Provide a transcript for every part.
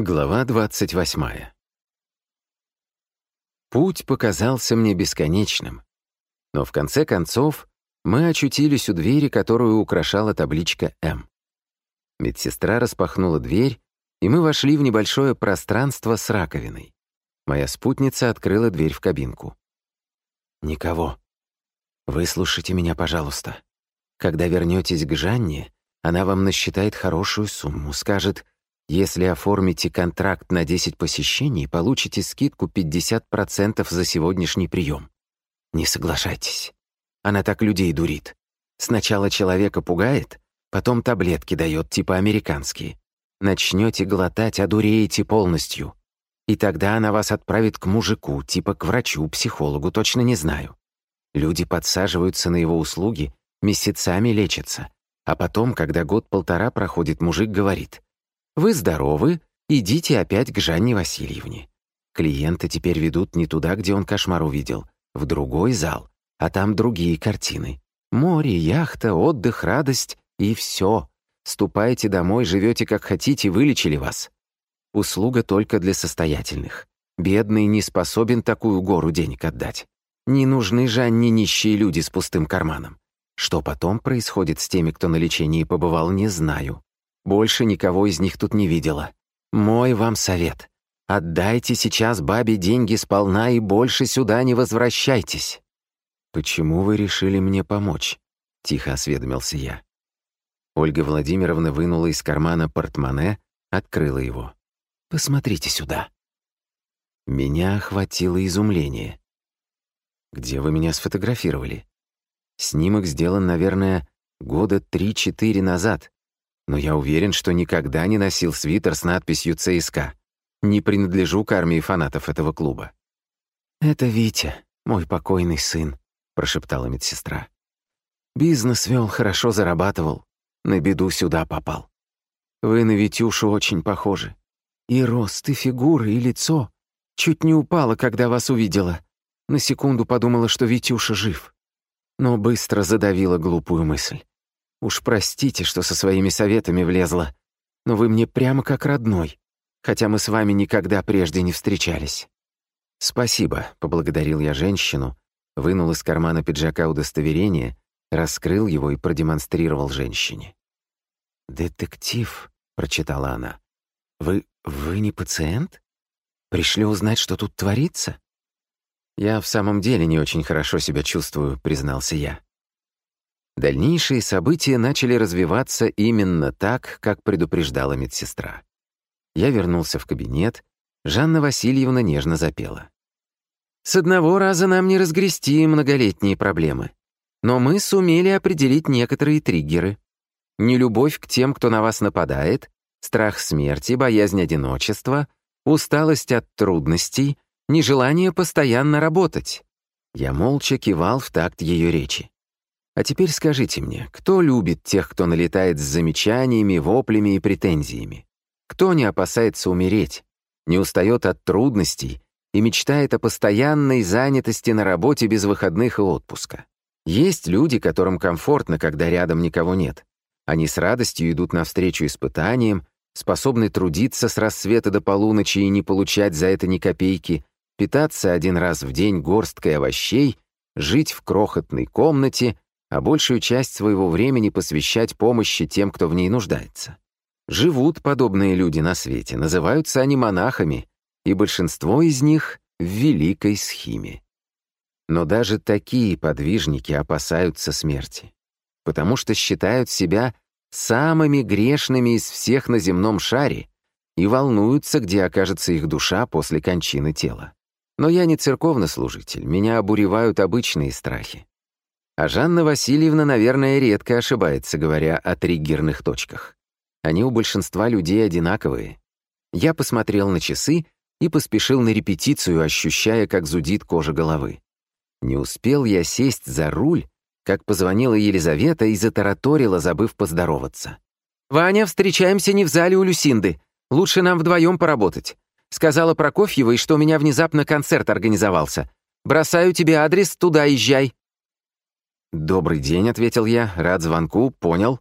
Глава 28. Путь показался мне бесконечным, но в конце концов мы очутились у двери, которую украшала табличка «М». Медсестра распахнула дверь, и мы вошли в небольшое пространство с раковиной. Моя спутница открыла дверь в кабинку. «Никого. Выслушайте меня, пожалуйста. Когда вернетесь к Жанне, она вам насчитает хорошую сумму, скажет — если оформите контракт на 10 посещений, получите скидку 50% за сегодняшний прием. Не соглашайтесь. Она так людей дурит. Сначала человека пугает, потом таблетки дает, типа американские. Начнете глотать, одуреете полностью. И тогда она вас отправит к мужику, типа к врачу, психологу, точно не знаю. Люди подсаживаются на его услуги, месяцами лечатся. А потом, когда год-полтора проходит, мужик говорит — вы здоровы, идите опять к Жанне Васильевне. Клиенты теперь ведут не туда, где он кошмар увидел, в другой зал, а там другие картины. Море, яхта, отдых, радость и все. Ступайте домой, живете как хотите, вылечили вас. Услуга только для состоятельных. Бедный не способен такую гору денег отдать. Не нужны Жанне нищие люди с пустым карманом. Что потом происходит с теми, кто на лечении побывал, не знаю. Больше никого из них тут не видела. Мой вам совет. Отдайте сейчас бабе деньги сполна и больше сюда не возвращайтесь». «Почему вы решили мне помочь?» — тихо осведомился я. Ольга Владимировна вынула из кармана портмоне, открыла его. «Посмотрите сюда». Меня охватило изумление. «Где вы меня сфотографировали?» Снимок сделан, наверное, года три-четыре назад но я уверен, что никогда не носил свитер с надписью «ЦСКА». Не принадлежу к армии фанатов этого клуба. «Это Витя, мой покойный сын», — прошептала медсестра. «Бизнес вел, хорошо зарабатывал. На беду сюда попал. Вы на Витюшу очень похожи. И рост, и фигура, и лицо. Чуть не упала, когда вас увидела. На секунду подумала, что Витюша жив. Но быстро задавила глупую мысль. Уж простите, что со своими советами влезла, но вы мне прямо как родной, хотя мы с вами никогда прежде не встречались». «Спасибо», — поблагодарил я женщину, вынул из кармана пиджака удостоверение, раскрыл его и продемонстрировал женщине. «Детектив», — прочитала она. «Вы... вы не пациент? Пришли узнать, что тут творится?» «Я в самом деле не очень хорошо себя чувствую», — признался я. Дальнейшие события начали развиваться именно так, как предупреждала медсестра. Я вернулся в кабинет, Жанна Васильевна нежно запела. «С одного раза нам не разгрести многолетние проблемы, но мы сумели определить некоторые триггеры. Нелюбовь к тем, кто на вас нападает, страх смерти, боязнь одиночества, усталость от трудностей, нежелание постоянно работать». Я молча кивал в такт ее речи. А теперь скажите мне, кто любит тех, кто налетает с замечаниями, воплями и претензиями? Кто не опасается умереть, не устает от трудностей и мечтает о постоянной занятости на работе без выходных и отпуска? Есть люди, которым комфортно, когда рядом никого нет. Они с радостью идут навстречу испытаниям, способны трудиться с рассвета до полуночи и не получать за это ни копейки, питаться один раз в день горсткой овощей, жить в крохотной комнате — а большую часть своего времени посвящать помощи тем, кто в ней нуждается. Живут подобные люди на свете, называются они монахами, и большинство из них в великой схиме. Но даже такие подвижники опасаются смерти, потому что считают себя самыми грешными из всех на земном шаре и волнуются, где окажется их душа после кончины тела. Но я не церковнослужитель, меня обуревают обычные страхи. А Жанна Васильевна, наверное, редко ошибается, говоря о триггерных точках. Они у большинства людей одинаковые. Я посмотрел на часы и поспешил на репетицию, ощущая, как зудит кожа головы. Не успел я сесть за руль, как позвонила Елизавета и затараторила, забыв поздороваться. «Ваня, встречаемся не в зале у Люсинды. Лучше нам вдвоем поработать. Сказала Прокофьевой, что у меня внезапно концерт организовался. Бросаю тебе адрес, туда езжай. «Добрый день», — ответил я, — «рад звонку, понял».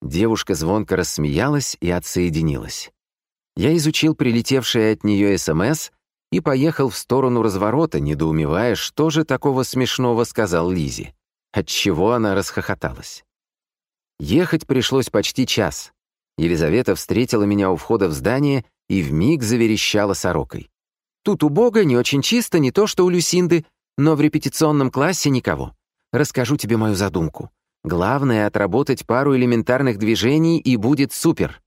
Девушка звонко рассмеялась и отсоединилась. Я изучил прилетевшее от нее СМС и поехал в сторону разворота, недоумевая, что же такого смешного сказал Лизе. Отчего она расхохоталась. Ехать пришлось почти час. Елизавета встретила меня у входа в здание и вмиг заверещала сорокой. Тут у Бога не очень чисто, не то что у Люсинды, но в репетиционном классе никого. Расскажу тебе мою задумку. Главное — отработать пару элементарных движений, и будет супер.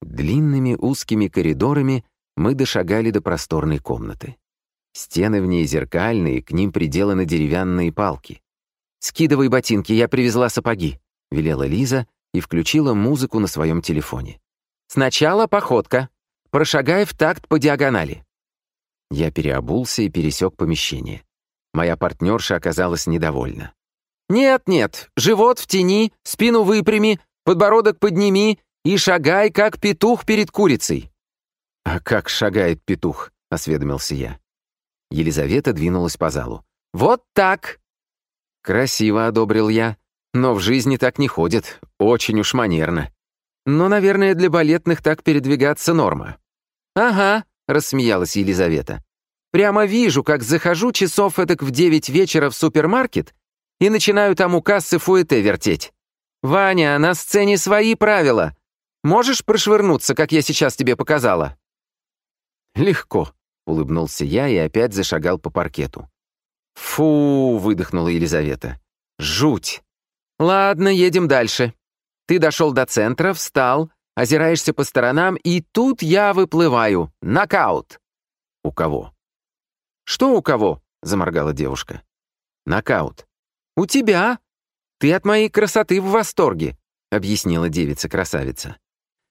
Длинными узкими коридорами мы дошагали до просторной комнаты. Стены в ней зеркальные, к ним приделаны деревянные палки. «Скидывай ботинки, я привезла сапоги», — велела Лиза и включила музыку на своем телефоне. «Сначала походка. Прошагай в такт по диагонали». Я переобулся и пересек помещение. Моя партнерша оказалась недовольна. «Нет-нет, живот в тени, спину выпрями, подбородок подними и шагай, как петух перед курицей». «А как шагает петух?» — осведомился я. Елизавета двинулась по залу. «Вот так!» «Красиво», — одобрил я. «Но в жизни так не ходит. Очень уж манерно. Но, наверное, для балетных так передвигаться норма». «Ага», — рассмеялась Елизавета. «Прямо вижу, как захожу часов эдак в девять вечера в супермаркет и начинаю там у кассы фуэте вертеть. Ваня, на сцене свои правила. Можешь прошвырнуться, как я сейчас тебе показала?» «Легко», — улыбнулся я и опять зашагал по паркету. «Фу!» — выдохнула Елизавета. «Жуть! Ладно, едем дальше. Ты дошел до центра, встал, озираешься по сторонам, и тут я выплываю. Нокаут!» «У кого?» «Что у кого?» — заморгала девушка. «Нокаут». «У тебя. Ты от моей красоты в восторге», — объяснила девица-красавица.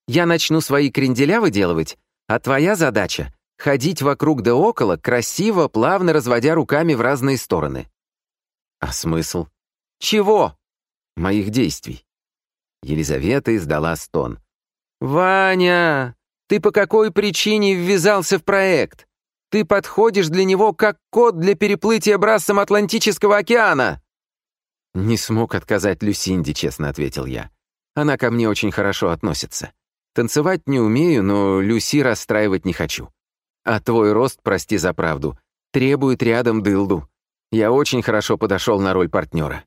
«Я начну свои кренделя выделывать, а твоя задача — ходить вокруг да около, красиво, плавно разводя руками в разные стороны. А смысл? Чего? Моих действий. Елизавета издала стон. «Ваня, ты по какой причине ввязался в проект? Ты подходишь для него как кот для переплытия брассом Атлантического океана!» «Не смог отказать Люсинде», — честно ответил я. «Она ко мне очень хорошо относится. Танцевать не умею, но Люси расстраивать не хочу. А твой рост, прости за правду, требует рядом дылду. Я очень хорошо подошел на роль партнера.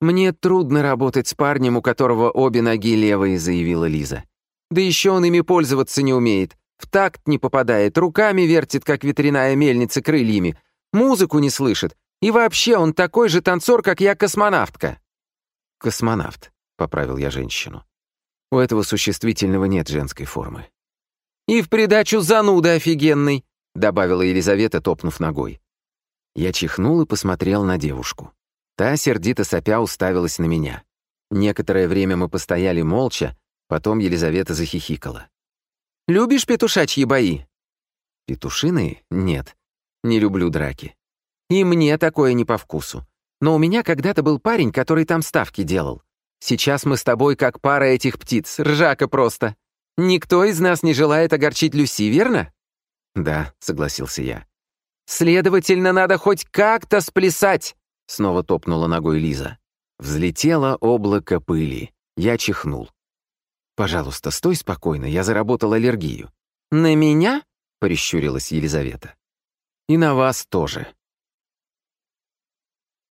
«Мне трудно работать с парнем, у которого обе ноги левые», — заявила Лиза. «Да еще он ими пользоваться не умеет. В такт не попадает, руками вертит, как ветряная мельница крыльями, музыку не слышит. И вообще он такой же танцор, как я, космонавтка». «Космонавт», — поправил я женщину. У этого существительного нет женской формы. «И в придачу зануда офигенный», — добавила Елизавета, топнув ногой. Я чихнул и посмотрел на девушку. Та, сердито сопя, уставилась на меня. Некоторое время мы постояли молча, потом Елизавета захихикала. «Любишь петушачьи бои?» «Петушиные? Нет. Не люблю драки. И мне такое не по вкусу. Но у меня когда-то был парень, который там ставки делал. Сейчас мы с тобой как пара этих птиц, ржака просто. Никто из нас не желает огорчить Люси, верно?» «Да», — согласился я. «Следовательно, надо хоть как-то сплясать!» — снова топнула ногой Лиза. Взлетело облако пыли. Я чихнул. «Пожалуйста, стой спокойно, я заработал аллергию». «На меня?» — прищурилась Елизавета. «И на вас тоже»,